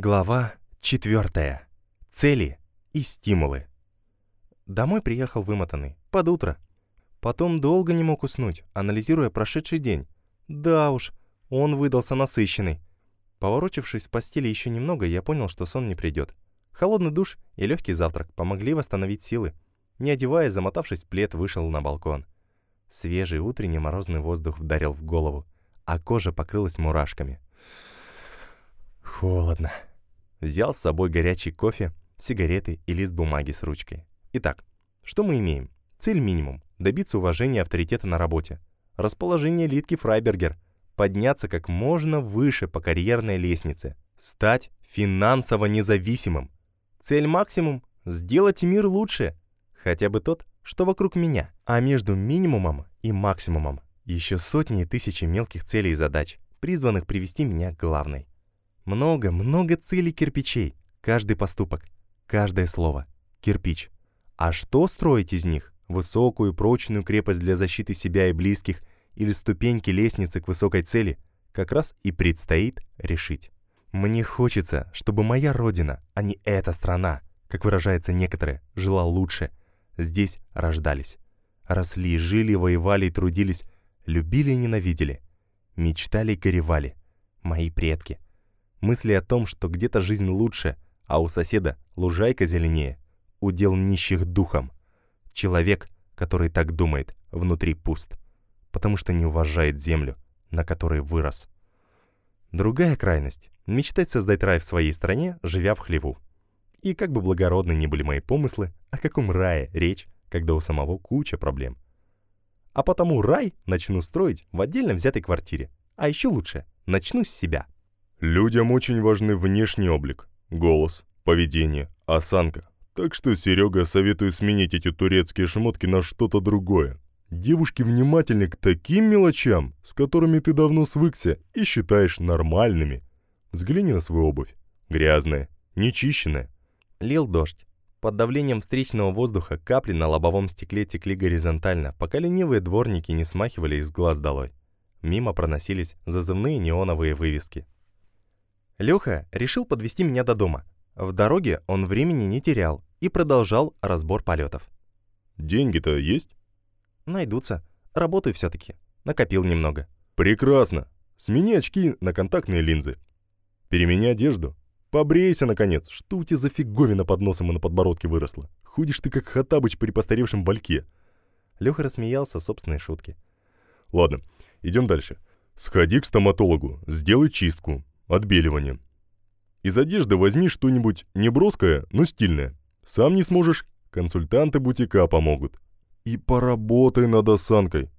Глава 4. Цели и стимулы. Домой приехал вымотанный, под утро. Потом долго не мог уснуть, анализируя прошедший день. Да уж, он выдался насыщенный. Поворочившись в постели еще немного, я понял, что сон не придет. Холодный душ и легкий завтрак помогли восстановить силы. Не одеваясь, замотавшись в плед, вышел на балкон. Свежий утренний морозный воздух вдарил в голову, а кожа покрылась мурашками. Холодно. Взял с собой горячий кофе, сигареты и лист бумаги с ручкой. Итак, что мы имеем? Цель минимум – добиться уважения авторитета на работе. Расположение Литки Фрайбергер – подняться как можно выше по карьерной лестнице. Стать финансово независимым. Цель максимум – сделать мир лучше. Хотя бы тот, что вокруг меня. А между минимумом и максимумом еще сотни и тысячи мелких целей и задач, призванных привести меня к главной. Много-много целей кирпичей. Каждый поступок, каждое слово. Кирпич. А что строить из них? Высокую, прочную крепость для защиты себя и близких или ступеньки лестницы к высокой цели? Как раз и предстоит решить. Мне хочется, чтобы моя родина, а не эта страна, как выражается некоторые, жила лучше. Здесь рождались. Росли, жили, воевали и трудились, любили и ненавидели. Мечтали и горевали. Мои предки – Мысли о том, что где-то жизнь лучше, а у соседа лужайка зеленее, удел нищих духом. Человек, который так думает, внутри пуст, потому что не уважает землю, на которой вырос. Другая крайность — мечтать создать рай в своей стране, живя в хлеву. И как бы благородны ни были мои помыслы, о каком рае речь, когда у самого куча проблем. А потому рай начну строить в отдельно взятой квартире. А еще лучше, начну с себя. Людям очень важны внешний облик, голос, поведение, осанка. Так что, Серега, советую сменить эти турецкие шмотки на что-то другое. Девушки внимательны к таким мелочам, с которыми ты давно свыкся и считаешь нормальными. Взгляни на свою обувь. Грязная, нечищенная. Лил дождь. Под давлением встречного воздуха капли на лобовом стекле текли горизонтально, пока ленивые дворники не смахивали из глаз долой. Мимо проносились зазывные неоновые вывески. Леха решил подвести меня до дома. В дороге он времени не терял и продолжал разбор полетов. «Деньги-то есть?» «Найдутся. Работаю все-таки. Накопил немного». «Прекрасно. Смени очки на контактные линзы. Перемени одежду. Побрейся, наконец. Что у тебя за фиговина под носом и на подбородке выросла? Ходишь ты как Хатабыч при постаревшем бальке». Леха рассмеялся собственной шутке. «Ладно, идем дальше. Сходи к стоматологу, сделай чистку, Отбеливание. Из одежды возьми что-нибудь неброское, но стильное. Сам не сможешь, консультанты бутика помогут. И поработай над осанкой.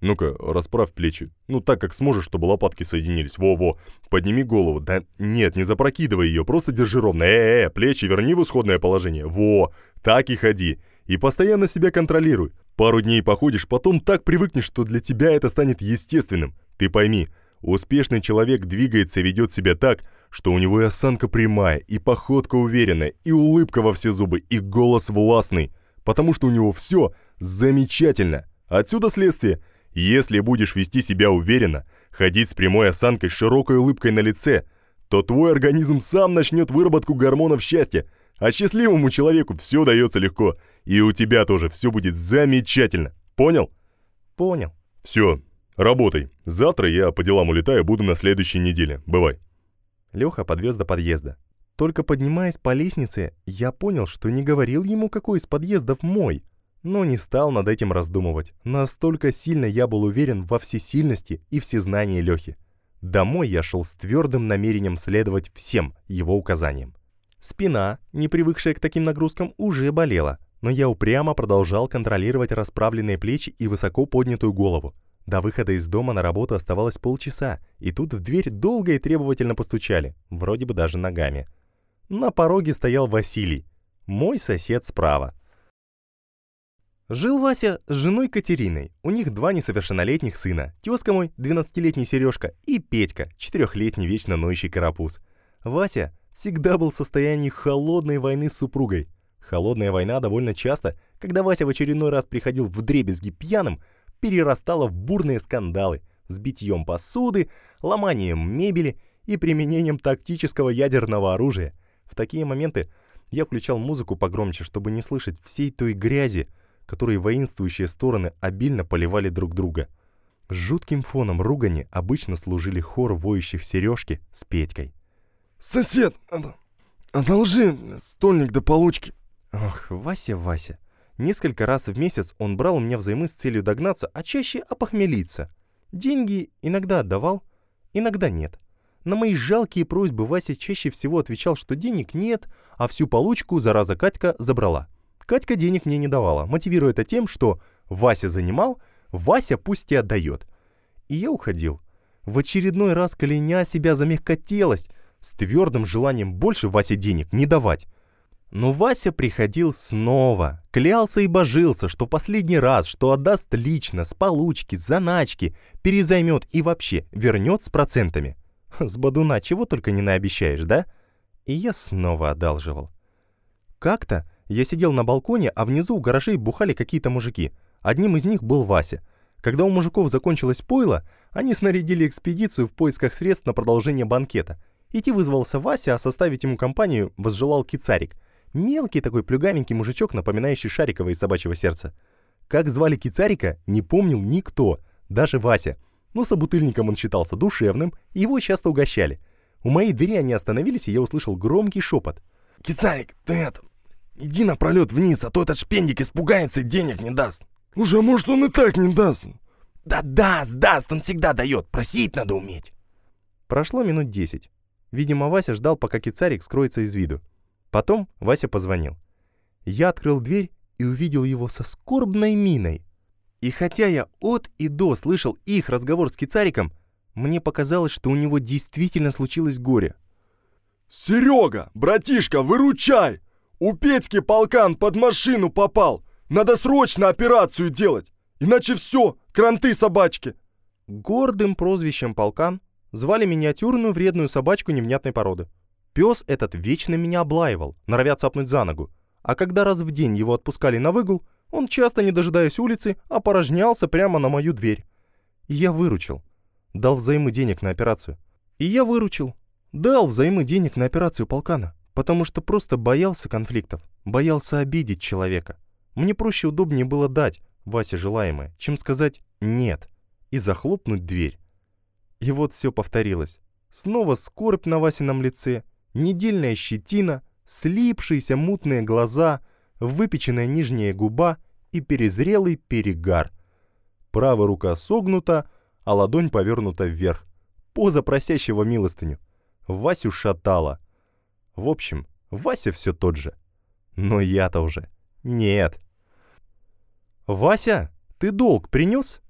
Ну-ка, расправь плечи. Ну, так как сможешь, чтобы лопатки соединились. Во-во. Подними голову. Да нет, не запрокидывай ее, просто держи ровно. Э-э, плечи верни в исходное положение. Во, так и ходи. И постоянно себя контролируй. Пару дней походишь, потом так привыкнешь, что для тебя это станет естественным. Ты пойми, Успешный человек двигается и ведет себя так, что у него и осанка прямая, и походка уверенная, и улыбка во все зубы, и голос властный, потому что у него все замечательно. Отсюда следствие. Если будешь вести себя уверенно, ходить с прямой осанкой, с широкой улыбкой на лице, то твой организм сам начнет выработку гормонов счастья, а счастливому человеку все дается легко, и у тебя тоже все будет замечательно. Понял? Понял. Все, Работай. Завтра я по делам улетаю, буду на следующей неделе. Бывай. Леха подвез до подъезда. Только поднимаясь по лестнице, я понял, что не говорил ему, какой из подъездов мой. Но не стал над этим раздумывать. Настолько сильно я был уверен во всесильности и всезнании Лехи. Домой я шел с твердым намерением следовать всем его указаниям. Спина, не привыкшая к таким нагрузкам, уже болела, но я упрямо продолжал контролировать расправленные плечи и высоко поднятую голову. До выхода из дома на работу оставалось полчаса, и тут в дверь долго и требовательно постучали, вроде бы даже ногами. На пороге стоял Василий, мой сосед справа. Жил Вася с женой Катериной. У них два несовершеннолетних сына. Тезка мой, 12-летний Сережка, и Петька, 4-летний вечно ноющий карапуз. Вася всегда был в состоянии холодной войны с супругой. Холодная война довольно часто, когда Вася в очередной раз приходил в дребезги пьяным, перерастала в бурные скандалы с битьем посуды, ломанием мебели и применением тактического ядерного оружия. В такие моменты я включал музыку погромче, чтобы не слышать всей той грязи, которой воинствующие стороны обильно поливали друг друга. Жутким фоном ругани обычно служили хор воющих сережки с Петькой. «Сосед, одолжи стольник до получки». Ох, Вася, Вася. Несколько раз в месяц он брал у меня взаймы с целью догнаться, а чаще опохмелиться. Деньги иногда отдавал, иногда нет. На мои жалкие просьбы Вася чаще всего отвечал, что денег нет, а всю получку зараза Катька забрала. Катька денег мне не давала, мотивируя это тем, что Вася занимал, Вася пусть и отдает. И я уходил. В очередной раз кляня себя за мягкотелость, с твердым желанием больше Васе денег не давать. Но Вася приходил снова, клялся и божился, что в последний раз, что отдаст лично, с получки, с заначки, перезаймет и вообще вернет с процентами. С бадуна чего только не наобещаешь, да? И я снова одалживал. Как-то я сидел на балконе, а внизу у гаражей бухали какие-то мужики. Одним из них был Вася. Когда у мужиков закончилось пойло, они снарядили экспедицию в поисках средств на продолжение банкета. Идти вызвался Вася, а составить ему компанию возжелал Кицарик. Мелкий такой плюгавенький мужичок, напоминающий Шарикова из собачьего сердца. Как звали Кицарика, не помнил никто, даже Вася. Но собутыльником он считался душевным, и его часто угощали. У моей двери они остановились, и я услышал громкий шепот. «Кицарик, ты это, иди напролет вниз, а то этот шпендик испугается и денег не даст». «Уже, может, он и так не даст». «Да даст, даст, он всегда дает, просить надо уметь». Прошло минут десять. Видимо, Вася ждал, пока Кицарик скроется из виду. Потом Вася позвонил. Я открыл дверь и увидел его со скорбной миной. И хотя я от и до слышал их разговор с Кицариком, мне показалось, что у него действительно случилось горе. «Серега, братишка, выручай! У Петьки полкан под машину попал! Надо срочно операцию делать, иначе все, кранты собачки!» Гордым прозвищем полкан звали миниатюрную вредную собачку невнятной породы. Пес этот вечно меня облаивал, норовя цапнуть за ногу. А когда раз в день его отпускали на выгул, он часто, не дожидаясь улицы, опорожнялся прямо на мою дверь. И я выручил. Дал взаймы денег на операцию. И я выручил. Дал взаймы денег на операцию полкана, потому что просто боялся конфликтов, боялся обидеть человека. Мне проще удобнее было дать Васе желаемое, чем сказать «нет» и захлопнуть дверь. И вот все повторилось. Снова скорбь на Васином лице, недельная щетина, слипшиеся мутные глаза, выпеченная нижняя губа и перезрелый перегар. Правая рука согнута, а ладонь повернута вверх. Поза просящего милостыню. Васю шатало. В общем, Вася все тот же. Но я-то уже нет. «Вася, ты долг принес?»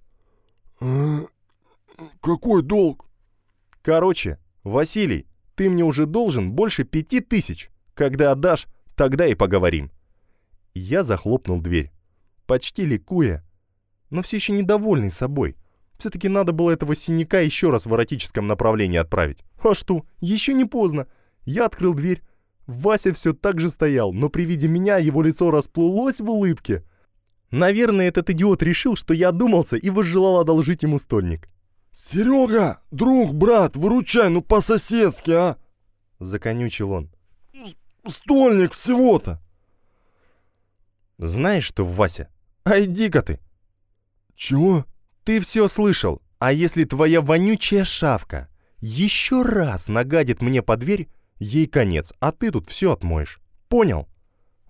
«А, «Какой долг?» «Короче, Василий, ты мне уже должен больше пяти тысяч. Когда отдашь, тогда и поговорим». Я захлопнул дверь, почти ликуя, но все еще недовольный собой. Все-таки надо было этого синяка еще раз в эротическом направлении отправить. А что, еще не поздно. Я открыл дверь. Вася все так же стоял, но при виде меня его лицо расплылось в улыбке. Наверное, этот идиот решил, что я одумался и возжелал одолжить ему стольник. «Серега, друг, брат, выручай, ну по-соседски, а!» Законючил он. «Стольник всего-то!» «Знаешь что, Вася, а иди-ка ты!» «Чего?» «Ты все слышал, а если твоя вонючая шавка еще раз нагадит мне под дверь, ей конец, а ты тут все отмоешь. Понял?»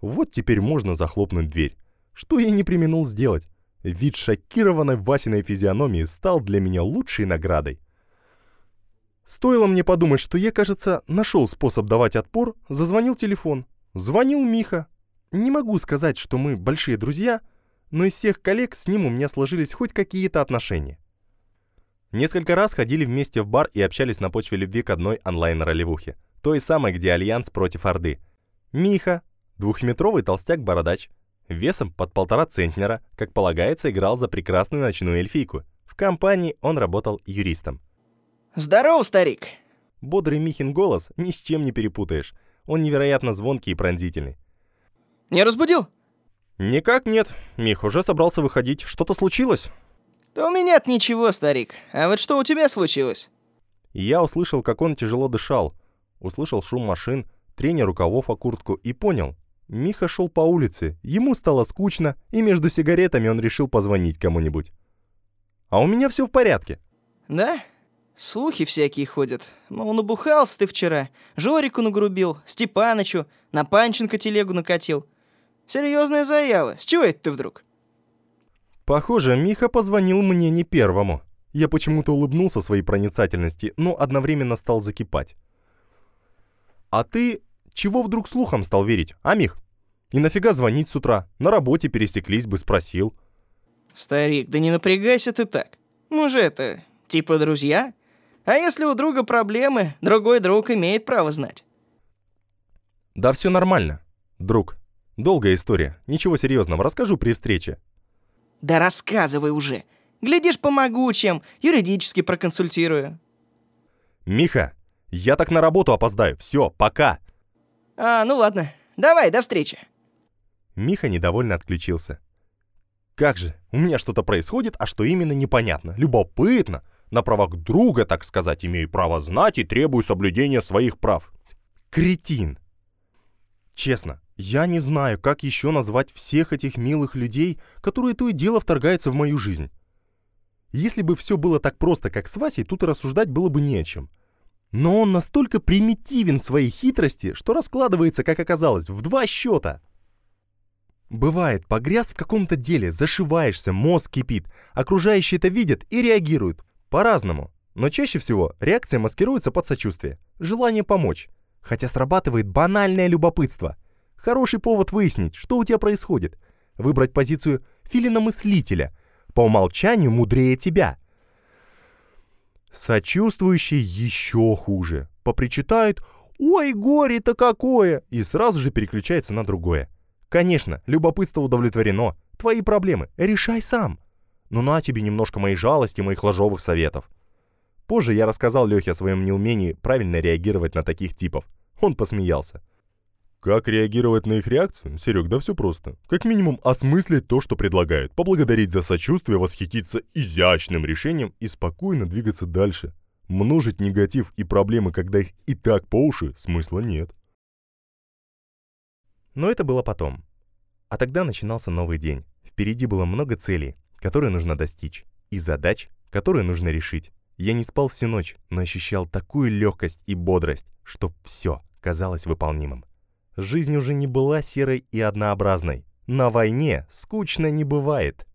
Вот теперь можно захлопнуть дверь. Что я не применул сделать? Вид шокированной Васиной физиономии стал для меня лучшей наградой. Стоило мне подумать, что я, кажется, нашел способ давать отпор, зазвонил телефон. Звонил Миха. Не могу сказать, что мы большие друзья, но из всех коллег с ним у меня сложились хоть какие-то отношения. Несколько раз ходили вместе в бар и общались на почве любви к одной онлайн-ролевухе. Той самой, где Альянс против Орды. Миха, двухметровый толстяк-бородач, весом под полтора центнера, как полагается, играл за прекрасную ночную эльфийку. В компании он работал юристом. «Здорово, старик!» Бодрый Михин голос ни с чем не перепутаешь. Он невероятно звонкий и пронзительный. «Не разбудил?» «Никак нет. Мих уже собрался выходить. Что-то случилось?» «Да у меня ничего, старик. А вот что у тебя случилось?» Я услышал, как он тяжело дышал. Услышал шум машин, трение рукавов о куртку и понял. Миха шел по улице, ему стало скучно, и между сигаретами он решил позвонить кому-нибудь. А у меня все в порядке. Да? Слухи всякие ходят. Мол, набухался ты вчера, Жорику нагрубил, Степанычу, на Панченко телегу накатил. Серьезная заява. С чего это ты вдруг? Похоже, Миха позвонил мне не первому. Я почему-то улыбнулся своей проницательности, но одновременно стал закипать. «А ты чего вдруг слухом стал верить, а, Мих? И нафига звонить с утра? На работе пересеклись бы, спросил». «Старик, да не напрягайся ты так. Мы же это, типа друзья? А если у друга проблемы, другой друг имеет право знать». «Да все нормально, друг. Долгая история. Ничего серьезного. Расскажу при встрече». «Да рассказывай уже. Глядишь, помогу чем, юридически проконсультирую». «Миха, я так на работу опоздаю. Все, пока». «А, ну ладно. Давай, до встречи». Миха недовольно отключился. «Как же, у меня что-то происходит, а что именно непонятно. Любопытно. На правах друга, так сказать, имею право знать и требую соблюдения своих прав. Кретин!» Честно, я не знаю, как еще назвать всех этих милых людей, которые то и дело вторгаются в мою жизнь. Если бы все было так просто, как с Васей, тут и рассуждать было бы не о чем. Но он настолько примитивен в своей хитрости, что раскладывается, как оказалось, в два счета. Бывает, погряз в каком-то деле, зашиваешься, мозг кипит, окружающие это видят и реагируют. По-разному. Но чаще всего реакция маскируется под сочувствие, желание помочь. Хотя срабатывает банальное любопытство. Хороший повод выяснить, что у тебя происходит. Выбрать позицию филина-мыслителя. По умолчанию мудрее тебя – Сочувствующий еще хуже. Попричитает «Ой, горе-то какое!» и сразу же переключается на другое. Конечно, любопытство удовлетворено. Твои проблемы решай сам. Но на тебе немножко моей жалости, моих ложовых советов. Позже я рассказал Лехе о своем неумении правильно реагировать на таких типов. Он посмеялся. Как реагировать на их реакцию? Серег, да все просто. Как минимум осмыслить то, что предлагают, поблагодарить за сочувствие, восхититься изящным решением и спокойно двигаться дальше. Множить негатив и проблемы, когда их и так по уши, смысла нет. Но это было потом. А тогда начинался новый день. Впереди было много целей, которые нужно достичь, и задач, которые нужно решить. Я не спал всю ночь, но ощущал такую легкость и бодрость, что все казалось выполнимым. Жизнь уже не была серой и однообразной. На войне скучно не бывает.